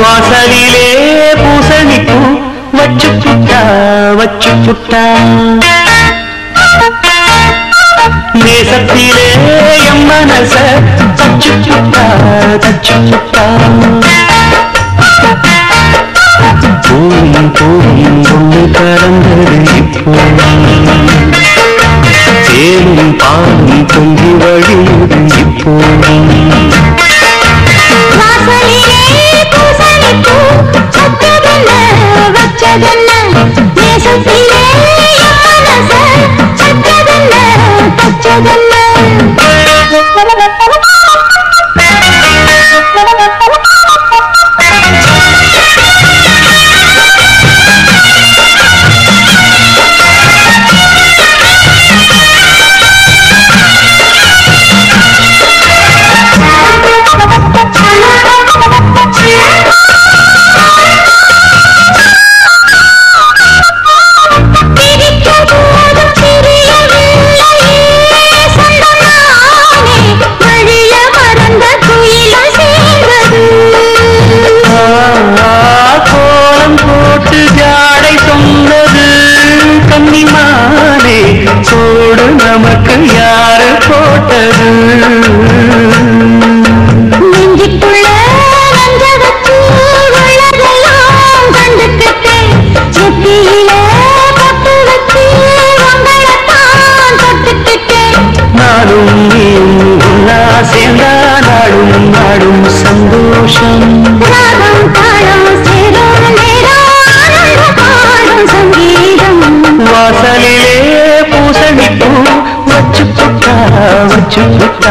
వాసలిలే పూసలికు వచ్చు పుట్ట వచ్చు పుట్ట தேசத்திலே எம் மனச தச்சு todo करूँ छुपता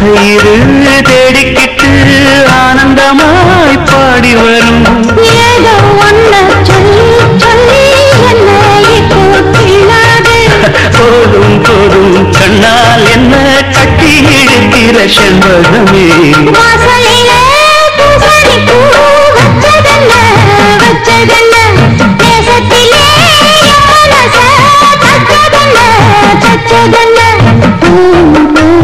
ஆசையிரு தேடிக்கிட்டு ஆனந்தமாய் பாடி வரும் ஏதோ ஒன்ன சொல்லி சொல்லி போதும் போதும் கண்ணால் என்ன கட்டி இழுக்கிற செல்வகமே Oh,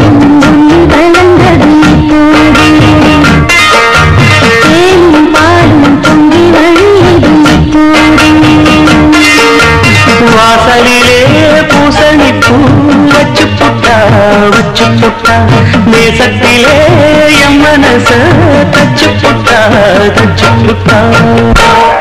தச்சு புட்டா நேசத்திலே எம் மனச தச்சு புட்டா